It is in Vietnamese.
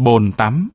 bồn tắm.